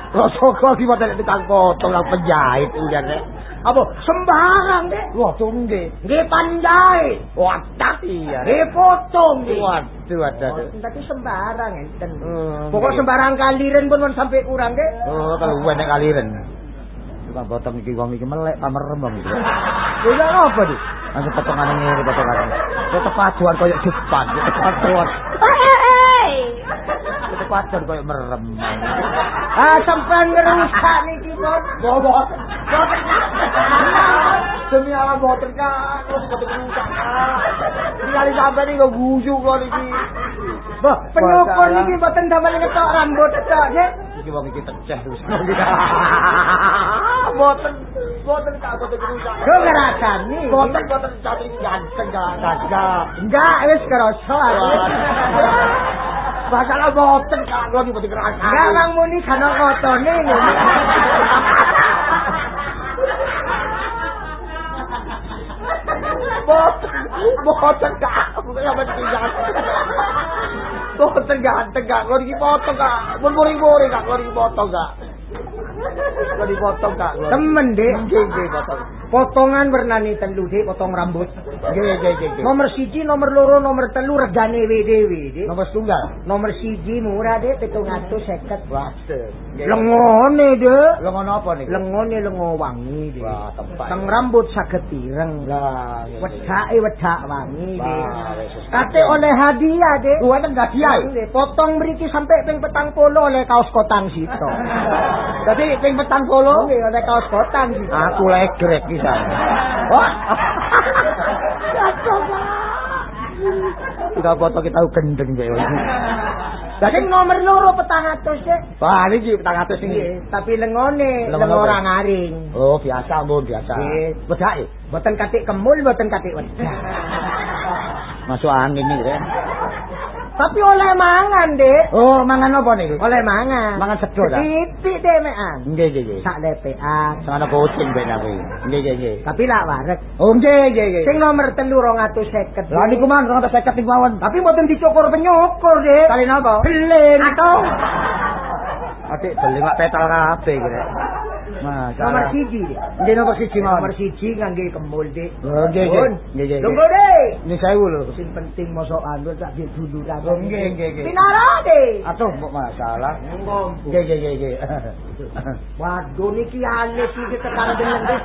Rasaka iki padha tukang potong lang penjahit ujar nek. Apa sembarang, Dik? Waduh nggih. Nggih panjai. Wadah iya. Nggih potong, Dik. Waduh waduh. Tapi sembarang enten. Hmm, Pokok nggih. sembarang kaliren pun sampai kurang, Dik. Oh, keluwen nek kaliren. Tukang potong iki wong iki melek pamerem wong iki. Lha apa, Dik? Ana potongane ngene potongane. Kok tepaduan koyo Jepang, kok tepaduan. Kok tepaduan koyo merem. Ah, sampean ngerusak niki, Bos. Bobot. Demi alam boten kan, kok boten rusak. Ningali sampean iki kok gusuk kok iki. Bah, penyukur niki mboten damel ngetok rambut tok, nggih. Iki wong iki teceh terus. (laughs) Boten, boten boten rusak. Yo ngrasani. Boten boten jati ganteng gagah. Enggak, wis kerasa. Masalah boten kak kok iki boten kerasa. Enggak mang muni kana kotone ngono. Boten, boten kak. Boten ganteng kak. Kok iki potong kak. Muring-muring kak. Kok iki potong kak. Kok dipotong kak. Temen, Dik. Nggih, nggih potong. Potongan wernane telu, Dik, potong rambut. Nggih, nggih, nggih. Nomor siji, nomor loro, nomor telu regane WDW, Dik. nomor setunggal. Nomor siji murah, Dik, 750. Waduh. Lengone, Dik. Lo ngono apa nih? Lengone lengo wangi, Dik. Wah, tempat. Teng rambut saged ireng. Lah, Wedake wedak wangi, Dik. Wah, wis. Kate oleh hadiah, Dik. Kuwi. Nggih, potong mriki sampai ping petang polo oleh kaos kotang sito. Dadi (laughs) ping petang polo. Nggih, oleh kaos kotang sito. Aku legrek pisan. Wah. Kita foto kita gendeng ya. Dadi nomor loro petang atus. Wah, iki 400 ini. Nggih, tapi lengone, Lengon lengo apa? ora ngaring. Oh, biasa, Mbun, biasa. Nggih. Wedake Boten katik kemul, boten katik wedak. masuk angin nih, ya. Tapi oleh mangan, Dik. Oh, mangan apa niku? Oleh mangan. Mangan sedot ta? Titik Dik mekan. Nggih, nggih, nggih. Sak lepean. Sangana kucing ben aku. Nggih, nggih, nggih. Tapi lak wareg. Oh, nggih, nggih, nggih. Sing nomor 3 250. Lah niku man 250 niku mawon. Tapi mboten dicukur penyukur, Dik. Kali napa? Beling. Atuh. Adik beli mak petal kabeh kira. Nomor siji, Dik. Nggih nomor siji mawon. Nomor siji ngangge kembul, Dik. Oh, nggih, nggih. Pun. Nggih, nggih. Tunggu, Dik. Ini saya lho. Sing penting mosok anu tak di duluran. Oh, nggih, nggih, nggih. Pinara, Dik. Atuh mbok masalah. Nggih, nggih, nggih, nggih. Waduh niki alis iki tekan deleng, Dik.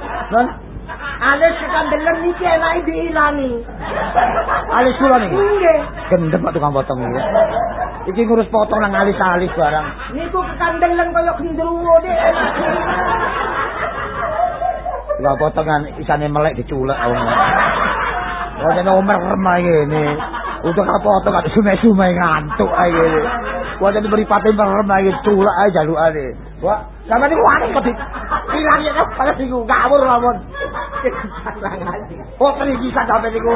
Alis tekan deleng niki enake diilangi. alis kula niki. Nggih. Gendem kok tukang potong iki. Iki ngurus potong nang alis-alis barang. Niku kekandeleng kaya gendruwo, Dik. Tukang potongan isane melek diculek wong. Oh, jane omer remah ngene. Untuk apa potong ada sume-sume ngantuk ae. Wah, jadi beripate merem ae culek ae jalukane. Wah, sampe niku wani kok di ilang ya pada niku ngawur mawon. Oh, teriki sak sampe niku.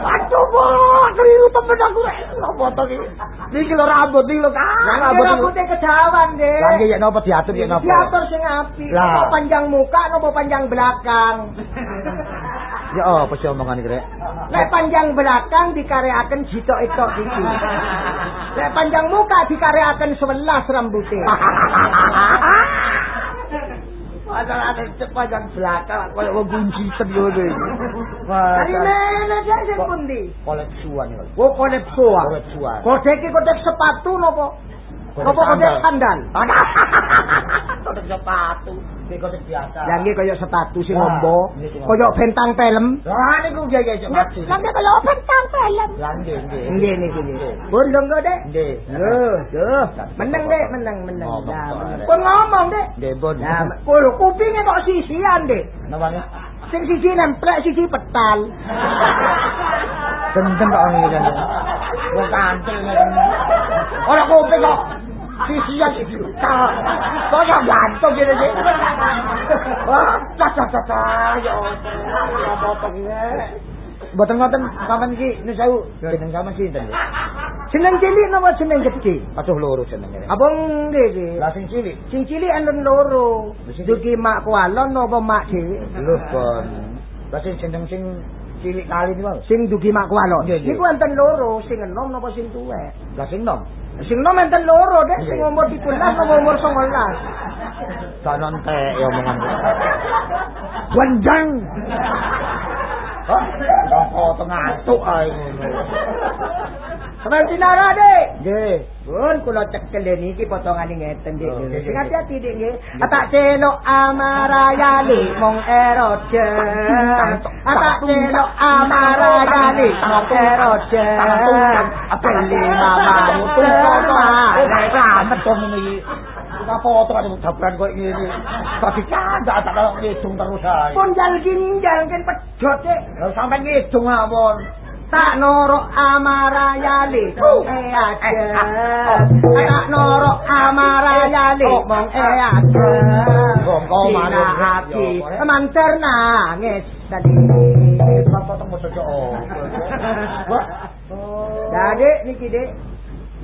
Aduh, kok keliru temen aku rek. Kok potong iki. Niki lho rambut iki lho, Kak. Rambut rambutnya kejawan. Lah nggih ya napa diatur ya napa? Diatur sing apik. Lah. Apa panjang muka, apa panjang belakang. Ya apa sih omongan iki rek? Lek panjang belakang dikareaken jitok itok iki. Lek panjang muka dikareaken 11 rambutnya. Padahal ada sepanjang belakang koyo wong kunci ngono iki. Ari mene dia sing pundi? Koleksuan iki. Oh, kodek soa. Koleksuan. Kodek iki kodek sepatu nopo? Nopo kodek sandal? Kodek sepatu, biasa. Lah nggih kaya sepatu sing ngombo. Kaya bentang film. Lah niku nggih cek mati. Lah kaya bentang film. Lah nggih nggih. Nggih niki nggih. Pun dong Dek. Nggih. Duh, duh. Meneng Dek, meneng meneng. Pun ngomong Dek. Nggih, Bun. Nah, kulo kupinge kok sisian Dek. Napa nih? Sing siji nemplek siji petal. Gendem kok ngene. Wong ngene. Ora kuping kok. Sisian iki. Kok ya gantung ngene iki. Wah, cak cak cak cak. Ya Allah, potong iki. Mboten ngoten sampean iki nu sewu jeneng sampean sinten? nggih? Jeneng cilik napa jeneng gedhe? Aduh loro jenenge. Abang nggih nggih. Lah sing cilik. Sing cilik enten loro. Dugi mak kualon napa mak dhewe? Lho, Bon. Lah sing jeneng sing cilik kali niku. Sing dugi mak kualon. Niku enten loro, sing enom napa sing tuwek? Lah sing nom. Sing enom enten loro, Dek, sing umur 17 napa umur 19. Gak nontek ya omongan. Wenjang. Hah? Kok ngantuk ae ngono. Sampeyan tinara, Dek. Nggih. Pun kula cekel niki potongane ngeten Dik. Oh, nggih, Sing nggih. hati-hati Dik nggih. Tak celok amarayali mong eroje. Tak celok amarayali mong eroje. Beli mamamu tuh Nek ramet to ngene iki. Ora potong ada dabran koyo ngene. Tadi candak tak kok ngidung terus ae. Pun jal ginjal kan pejot Dik. Lah sampe ngidung mawon. Tak norok amarayali mong eaje. Tak norok amarayali mong eaje. Bongko manut. hati manter nangis tadi. Oh. Jadi (laughs) niki dek,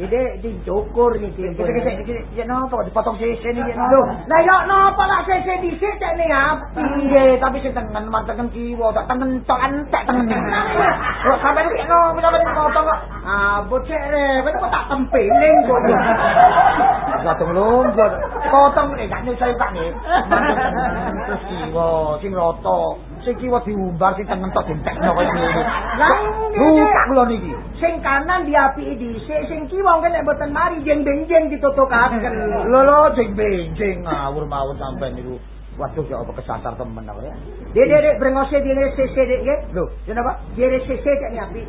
jadi dicukur niki. Iki iki iki ya napa dipotong sisi iki Loh, lah yo napa lak sese dhisik cek ning api. Nggih, tapi sing tengen mantengen kiwa, tak tengen tok entek tengen. Kok sampe iki no, sampe iki potong kok. Ah, bocek rewet kok tak tempeling kok. Gatung lumpur. Potong eh gak nyusai kak nggih. Terus kiwa sing rata, sing kiwa diumbar sing tengen tok dientekno koyo (laughs) ngene. Lah Rusak kula niki. Sing kanan diapiki dhisik, sing kiwa kene mboten mari jeng-jeng ditutukaken. Lho lho jeng benjing ngawur mawon sampean niku. Waduh ya apa kesasar temen aku ya. Dek dek dek brengose dene sese dek nggih. Lho, kenapa? Dene sese cek nyapi.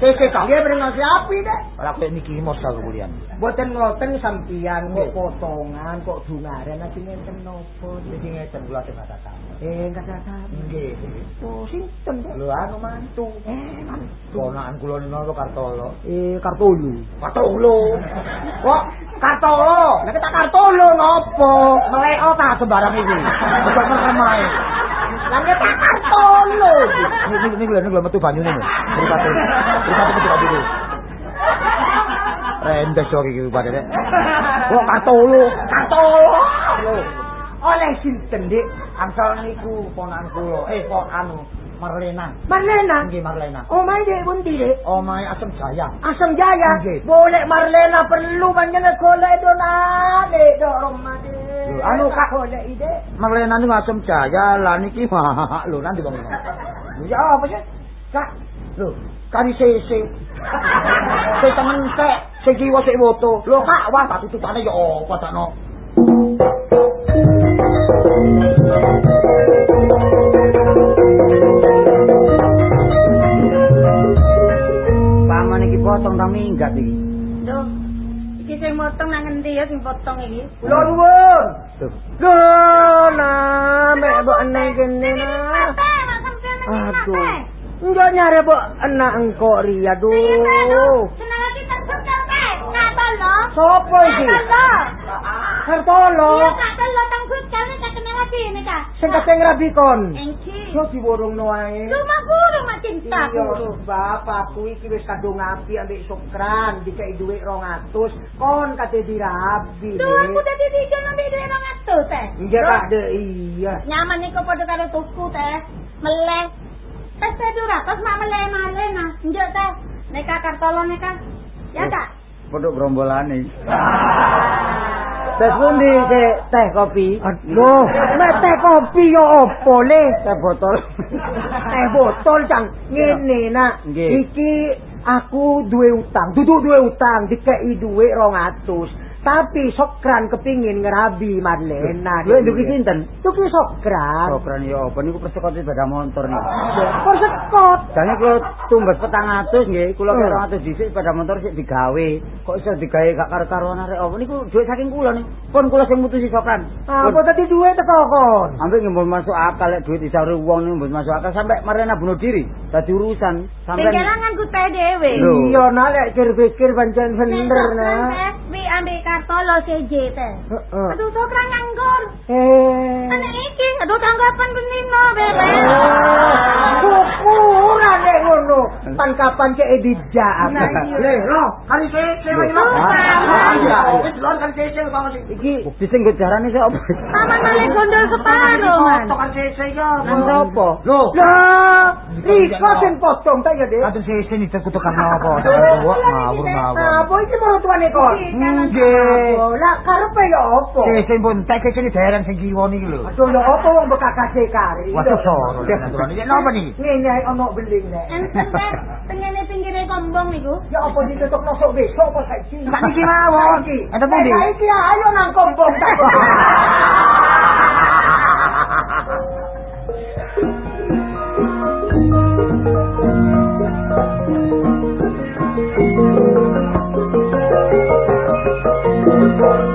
Sese kak. Nggih brengose api dek. Ora koyo niki mos aku kulian. Boten ngoten sampian kok potongan kok dungaren lagi ngenten nopo. Iki ngeten kula sing kata Eh kata-kata. Nggih. Oh sinten dek? Lho anu mantu. Eh mantu. Ponakan kula napa Kartolo. Eh Kartolo. Kartolo. Kok Kartolo? Nek tak Kartolo nopo? Meleo ta sembarang iki. Ojo merem ae. Lah nek tak Kartolo. Niki niki lho niki lho metu banyune lho. Mripate. Mripate metu banyune. Rendes yo iki rupane rek. Kok katolo. Oleh sinten, Dik? Angsal niku ponakan kula. Eh kok anu Marlena. Marlena. Nggih Marlena. Omahe Dik pundi, Dik? Omahe Asem Jaya. Asam Jaya. Nggih. Boleh Marlena perlu panjenengan golek donane dok rumah Dik. Lho, anu, Kak. golek ide. Marlena niku Asem Jaya lah niki mah (laughs) lho nanti bang. Ya apa sih? Kak. Lho, kari sese. Sing temen tek, sing kiwa sik woto. Lho Kak, wah tak tutupane ya apa takno. Paman minggat iki. Iki sing motong nang endi ya sing potong iki? Kula nuwun. Lho, nah, mek mbok kene nah. Aduh. Enggak nyare mbok enak engko ri aduh. Seneng iki tersut kae. Katon lho. Sopo iki? Hartolo. Iya katon lho tang gut kene tak kenal lagi ini ta. Sing kasih ngrabikon. Engki. Yo diworongno ae. Rumah guru mak cinta Iya, guru. bapakku iki wis kadung api ambek sukran, dikai dhuwit 200. Kon kate dirabi. Duh aku dadi dijo nembe dhewe 200 teh. Iya, de iya. Nyaman iku padha karo tuku teh. Meleh. Tes teh 200 mak meleh-meleh nah. Njuk teh. Neka kartolo neka. Ya kak. Podok grombolane. Tes pundi teh kopi? Aduh, mek teh kopi yo opo le? Teh botol. Teh botol cang ngene nak. Iki aku duwe utang, duduk duwe utang dikei dhuwit 200. Tapi Sokran kepingin ngerabi Marlena. Lho nduki sinten? Tuki Sokran. Sokran ya apa niku persekot sepeda motor niku. Kok sekot? Jane kula tumbas 400 nggih, kula Hmm. kira 200 dhisik sepeda motor sik digawe. Kok iso digawe gak karo-karoan arek apa niku dhuwit saking kula nih. Pun kula sing mutusi Sokran. Apa tadi duwe teko kon? Ambek nggih masuk akal lek dhuwit disauri wong niku mboten masuk akal sampai Marlena bunuh diri. Dadi urusan sampai Pinggirangan ku teh dhewe. Lho. Iya nak lek pikir pancen bener. Wi ambek kartolo CJ teh. Heeh. Aduh sokran nganggur. Eh. Ana iki, aduh tanggapan penino bebe. Ukuran nek ngono. Pan kapan cek dijak. Nah, iya. Le, lo, kali se se Lho, lo. Pak. Iya, wis lon kan se se kok iki. bukti sing nggo jarane sik apa? Paman malah gondol separo. Foto kan se se yo. Nang sapa? Lho, lah, Iko sing potong ta ya, Dik? Kadang sih sini kutukan apa? Ngawur ngawur. Apa iki maratuane kon? Nggih. lah karepe yo apa? Sing sing pun tak kene daerah sing kiwo iki lho. Aduh yo apa wong bekakas e kari? Waduh so Iki napa niki? Ngene ae ono beling nek. Tengene pinggire kombong niku. Yo apa ditutup nosok besok apa saiki? Tak niki mawon iki ana pundi saiki ayo nang kombong tak (laughs) thank you Lord.